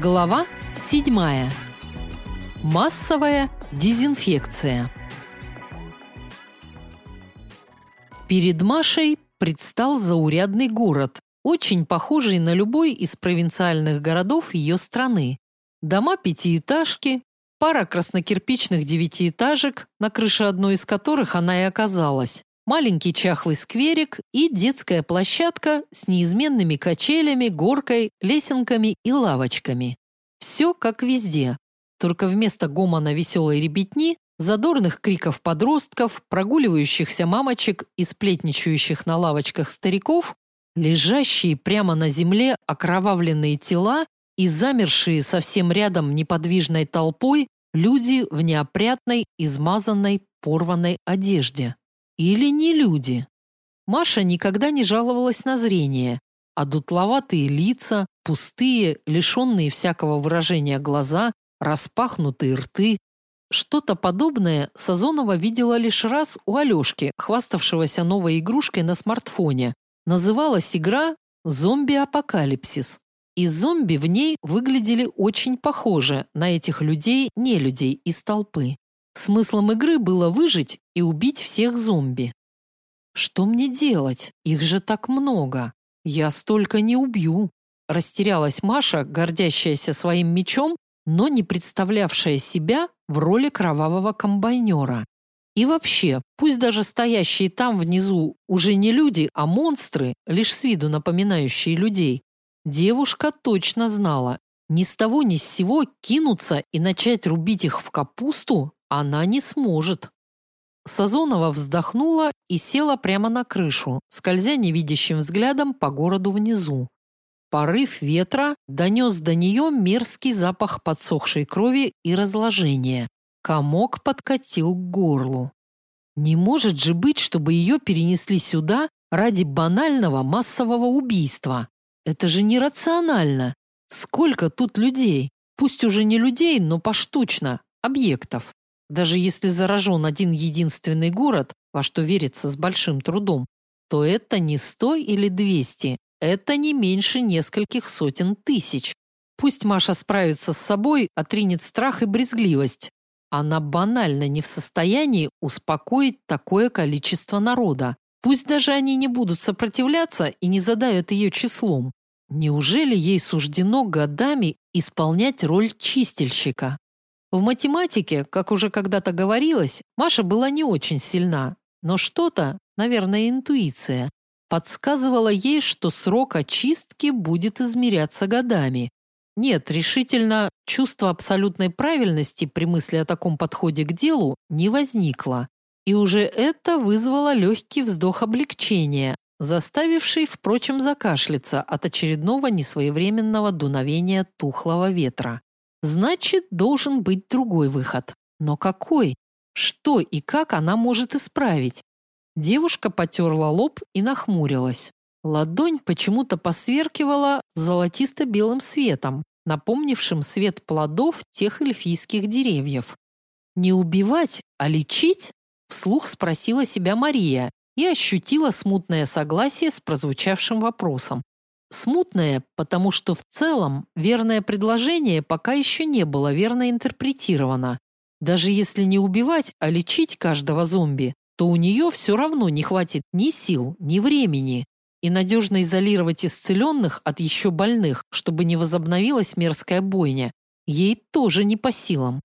Глава 7. Массовая дезинфекция. Перед Машей предстал заурядный город, очень похожий на любой из провинциальных городов ее страны. Дома пятиэтажки, пара краснокирпичных девятиэтажек, на крыше одной из которых она и оказалась маленький чахлый скверик и детская площадка с неизменными качелями, горкой, лесенками и лавочками. Все как везде. Только вместо гомона веселой ребятни, задорных криков подростков, прогуливающихся мамочек и сплетничающих на лавочках стариков, лежащие прямо на земле окровавленные тела и замершие совсем рядом неподвижной толпой люди в неопрятной, измазанной, порванной одежде. Или не люди? Маша никогда не жаловалась на зрение, а дутловатые лица, пустые, лишенные всякого выражения глаза, распахнутые рты. Что-то подобное Сазонова видела лишь раз у Алёшки, хваставшегося новой игрушкой на смартфоне. Называлась игра «Зомби-апокалипсис». И зомби в ней выглядели очень похоже на этих людей-нелюдей из толпы. Смыслом игры было выжить и убить всех зомби. Что мне делать? Их же так много. Я столько не убью. Растерялась Маша, гордящаяся своим мечом, но не представлявшая себя в роли кровавого комбайнера. И вообще, пусть даже стоящие там внизу уже не люди, а монстры, лишь с виду напоминающие людей, девушка точно знала, ни с того ни с сего кинуться и начать рубить их в капусту она не сможет. Сазонова вздохнула и села прямо на крышу, скользя невидящим взглядом по городу внизу. Порыв ветра донес до нее мерзкий запах подсохшей крови и разложения. Комок подкатил к горлу. Не может же быть, чтобы ее перенесли сюда ради банального массового убийства. Это же нерационально. Сколько тут людей? Пусть уже не людей, но поштучно, объектов. Даже если заражен один единственный город, во что верится с большим трудом, то это не сто или двести, это не меньше нескольких сотен тысяч. Пусть Маша справится с собой, отринет страх и брезгливость. Она банально не в состоянии успокоить такое количество народа. Пусть даже они не будут сопротивляться и не задавят ее числом. Неужели ей суждено годами исполнять роль чистильщика? В математике, как уже когда-то говорилось, Маша была не очень сильна, но что-то, наверное, интуиция, подсказывала ей, что срок очистки будет измеряться годами. Нет, решительно, чувство абсолютной правильности при мысли о таком подходе к делу не возникло. И уже это вызвало легкий вздох облегчения, заставивший, впрочем, закашляться от очередного несвоевременного дуновения тухлого ветра. Значит, должен быть другой выход. Но какой? Что и как она может исправить? Девушка потерла лоб и нахмурилась. Ладонь почему-то посверкивала золотисто-белым светом, напомнившим свет плодов тех эльфийских деревьев. Не убивать, а лечить? Вслух спросила себя Мария и ощутила смутное согласие с прозвучавшим вопросом. Смутное, потому что в целом верное предложение пока еще не было верно интерпретировано. Даже если не убивать, а лечить каждого зомби, то у нее все равно не хватит ни сил, ни времени. И надежно изолировать исцеленных от еще больных, чтобы не возобновилась мерзкая бойня, ей тоже не по силам.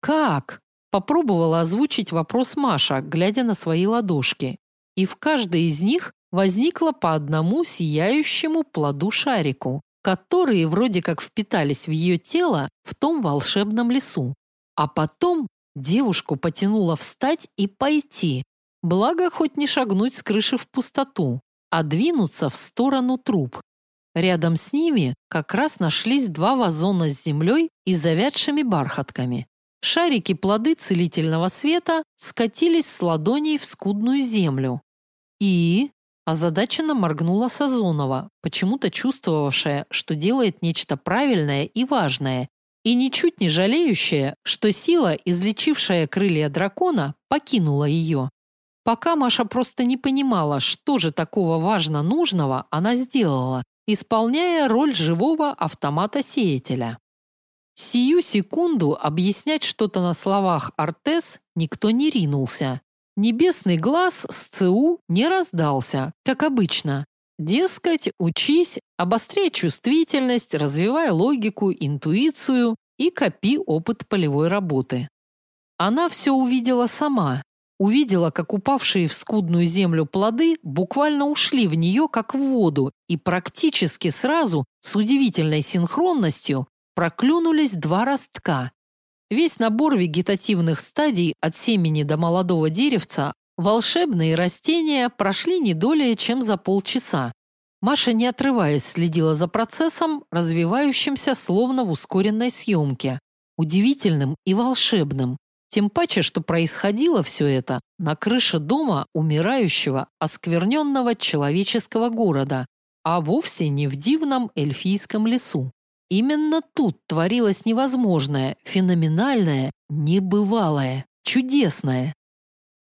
Как? Попробовала озвучить вопрос Маша, глядя на свои ладошки. И в каждой из них возникло по одному сияющему плоду-шарику, которые вроде как впитались в ее тело в том волшебном лесу. А потом девушку потянуло встать и пойти. Благо хоть не шагнуть с крыши в пустоту, а двинуться в сторону труб. Рядом с ними как раз нашлись два вазона с землей и завядшими бархатками. Шарики плоды целительного света скатились с ладоней в скудную землю. И Озадаченно моргнула Сазонова, почему-то чувствовавшая, что делает нечто правильное и важное, и ничуть не жалеющая, что сила, излечившая крылья дракона, покинула ее. Пока Маша просто не понимала, что же такого важно нужного она сделала, исполняя роль живого автомата-сеятеля. Сию секунду объяснять что-то на словах Артес никто не ринулся. Небесный глаз с ЦУ не раздался, как обычно. Дескать, учись, обостряй чувствительность, развивай логику, интуицию и копи опыт полевой работы. Она все увидела сама. Увидела, как упавшие в скудную землю плоды буквально ушли в нее, как в воду, и практически сразу, с удивительной синхронностью, проклюнулись два ростка. Весь набор вегетативных стадий от семени до молодого деревца волшебные растения прошли не долее, чем за полчаса. Маша, не отрываясь, следила за процессом, развивающимся словно в ускоренной съемке, удивительным и волшебным. Тем паче, что происходило все это на крыше дома умирающего, оскверненного человеческого города, а вовсе не в дивном эльфийском лесу. Именно тут творилось невозможное, феноменальное, небывалое, чудесное.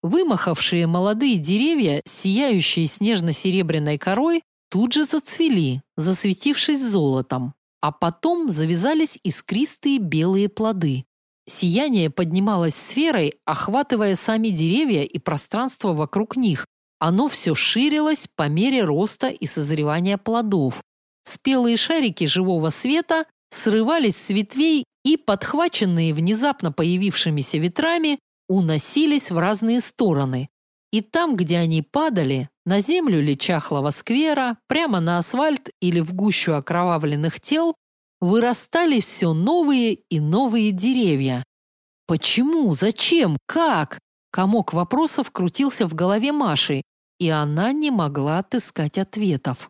Вымахавшие молодые деревья, сияющие снежно-серебряной корой, тут же зацвели, засветившись золотом, а потом завязались искристые белые плоды. Сияние поднималось сферой, охватывая сами деревья и пространство вокруг них. Оно все ширилось по мере роста и созревания плодов, Спелые шарики живого света срывались с ветвей и, подхваченные внезапно появившимися ветрами, уносились в разные стороны. И там, где они падали, на землю ли чахлого сквера, прямо на асфальт или в гущу окровавленных тел, вырастали все новые и новые деревья. Почему? Зачем? Как? Комок вопросов крутился в голове Маши, и она не могла отыскать ответов.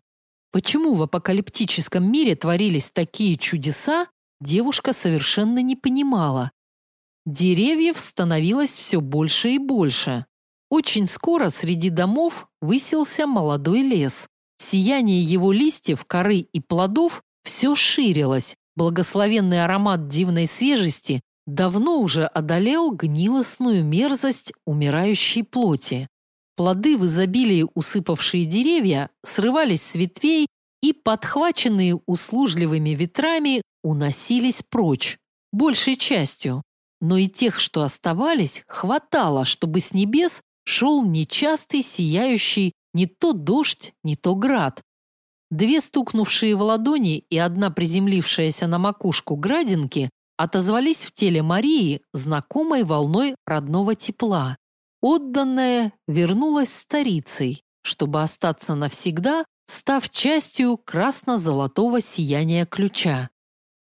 Почему в апокалиптическом мире творились такие чудеса, девушка совершенно не понимала. Деревьев становилось все больше и больше. Очень скоро среди домов высился молодой лес. Сияние его листьев, коры и плодов все ширилось. Благословенный аромат дивной свежести давно уже одолел гнилостную мерзость умирающей плоти. Плоды в изобилии усыпавшие деревья срывались с ветвей и, подхваченные услужливыми ветрами, уносились прочь, большей частью. Но и тех, что оставались, хватало, чтобы с небес шел нечастый сияющий не то дождь, не то град. Две стукнувшие в ладони и одна приземлившаяся на макушку градинки отозвались в теле Марии знакомой волной родного тепла. Отданная вернулась старицей, чтобы остаться навсегда, став частью красно-золотого сияния ключа.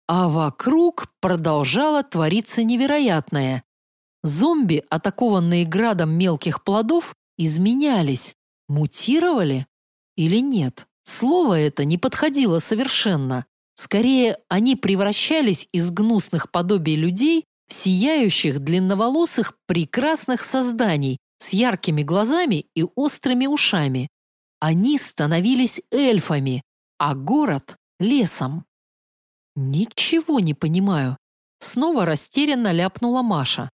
А вокруг продолжало твориться невероятное. Зомби, атакованные градом мелких плодов, изменялись, мутировали или нет. Слово это не подходило совершенно. Скорее, они превращались из гнусных подобий людей сияющих длинноволосых прекрасных созданий с яркими глазами и острыми ушами. Они становились эльфами, а город – лесом. Ничего не понимаю. Снова растерянно ляпнула Маша.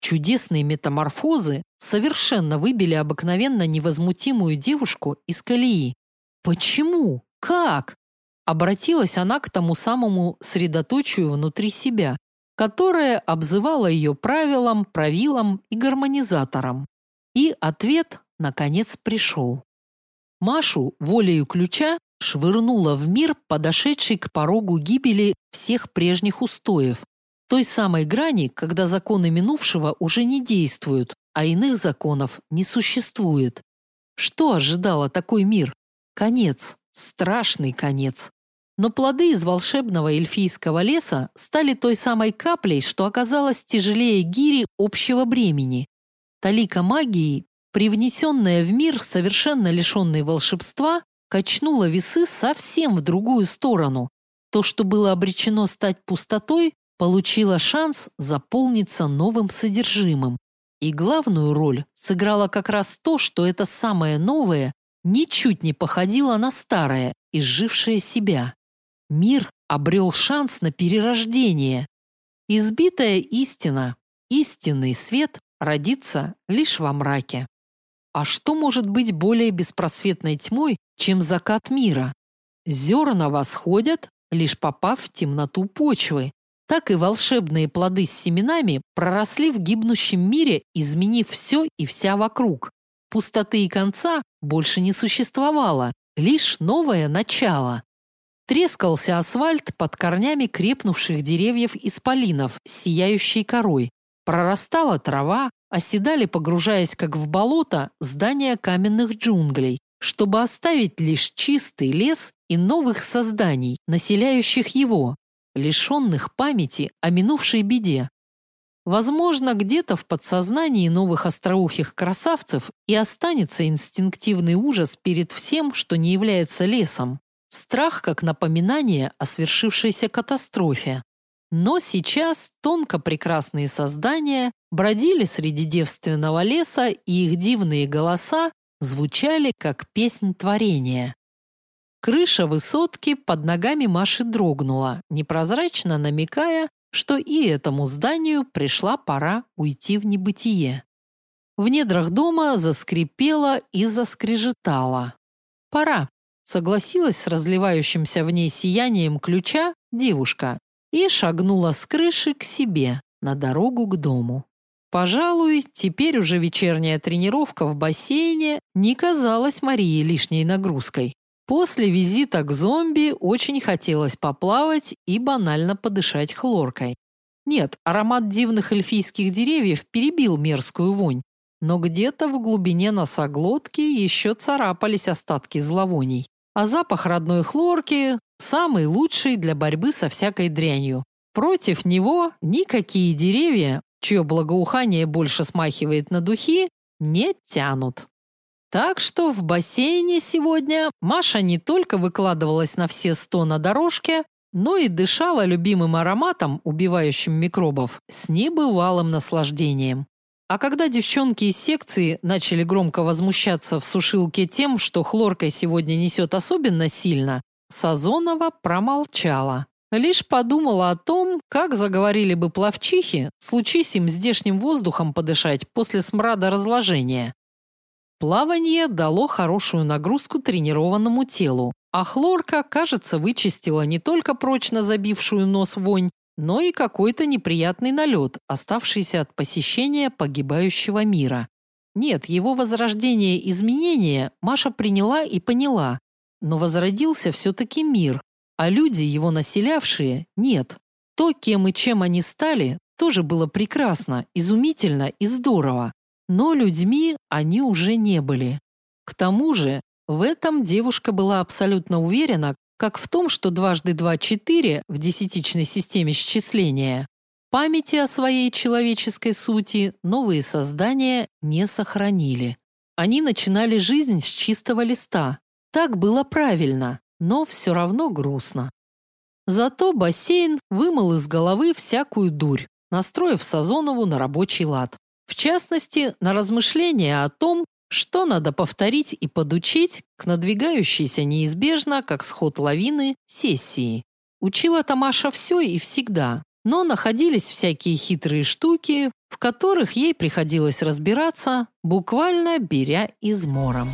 Чудесные метаморфозы совершенно выбили обыкновенно невозмутимую девушку из колеи. Почему? Как? Обратилась она к тому самому средоточию внутри себя, которая обзывала ее правилом, правилом и гармонизатором. И ответ, наконец, пришел. Машу волею ключа швырнула в мир, подошедший к порогу гибели всех прежних устоев, той самой грани, когда законы минувшего уже не действуют, а иных законов не существует. Что ожидало такой мир? Конец, страшный конец. Но плоды из волшебного эльфийского леса стали той самой каплей, что оказалась тяжелее гири общего бремени. Талика магии, привнесенная в мир, совершенно лишенный волшебства, качнула весы совсем в другую сторону. То, что было обречено стать пустотой, получило шанс заполниться новым содержимым. И главную роль сыграло как раз то, что это самое новое ничуть не походило на старое, изжившее себя. Мир обрел шанс на перерождение. Избитая истина, истинный свет родится лишь во мраке. А что может быть более беспросветной тьмой, чем закат мира? Зерна восходят, лишь попав в темноту почвы. так и волшебные плоды с семенами проросли в гибнущем мире, изменив все и вся вокруг. Пустоты и конца больше не существовало, лишь новое начало. Трескался асфальт под корнями крепнувших деревьев исполинов с сияющей корой. Прорастала трава, оседали, погружаясь как в болото, здания каменных джунглей, чтобы оставить лишь чистый лес и новых созданий, населяющих его, лишенных памяти о минувшей беде. Возможно, где-то в подсознании новых остроухих красавцев и останется инстинктивный ужас перед всем, что не является лесом. Страх как напоминание о свершившейся катастрофе. Но сейчас тонко прекрасные создания бродили среди девственного леса, и их дивные голоса звучали как песнь творения. Крыша высотки под ногами Маши дрогнула, непрозрачно намекая, что и этому зданию пришла пора уйти в небытие. В недрах дома заскрипело и заскрежетало. Пора согласилась с разливающимся в ней сиянием ключа девушка и шагнула с крыши к себе на дорогу к дому. Пожалуй, теперь уже вечерняя тренировка в бассейне не казалась Марии лишней нагрузкой. После визита к зомби очень хотелось поплавать и банально подышать хлоркой. Нет, аромат дивных эльфийских деревьев перебил мерзкую вонь, но где-то в глубине носоглотки еще царапались остатки зловоний. А запах родной хлорки самый лучший для борьбы со всякой дрянью. Против него никакие деревья, чье благоухание больше смахивает на духи, не тянут. Так что в бассейне сегодня Маша не только выкладывалась на все сто на дорожке, но и дышала любимым ароматом, убивающим микробов, с небывалым наслаждением. А когда девчонки из секции начали громко возмущаться в сушилке тем, что хлоркой сегодня несет особенно сильно, Сазонова промолчала. Лишь подумала о том, как заговорили бы пловчихи, случись им здешним воздухом подышать после смрада разложения. Плавание дало хорошую нагрузку тренированному телу, а хлорка, кажется, вычистила не только прочно забившую нос вонь, но и какой-то неприятный налет, оставшийся от посещения погибающего мира. Нет, его возрождение и изменения Маша приняла и поняла, но возродился все-таки мир, а люди, его населявшие, нет. То, кем и чем они стали, тоже было прекрасно, изумительно и здорово. Но людьми они уже не были. К тому же, в этом девушка была абсолютно уверена, как в том, что дважды два – четыре в десятичной системе счисления. Памяти о своей человеческой сути новые создания не сохранили. Они начинали жизнь с чистого листа. Так было правильно, но все равно грустно. Зато бассейн вымыл из головы всякую дурь, настроив Сазонову на рабочий лад. В частности, на размышления о том, что надо повторить и подучить к надвигающейся неизбежно, как сход лавины, сессии? Учила Тамаша все и всегда, но находились всякие хитрые штуки, в которых ей приходилось разбираться, буквально беря измором.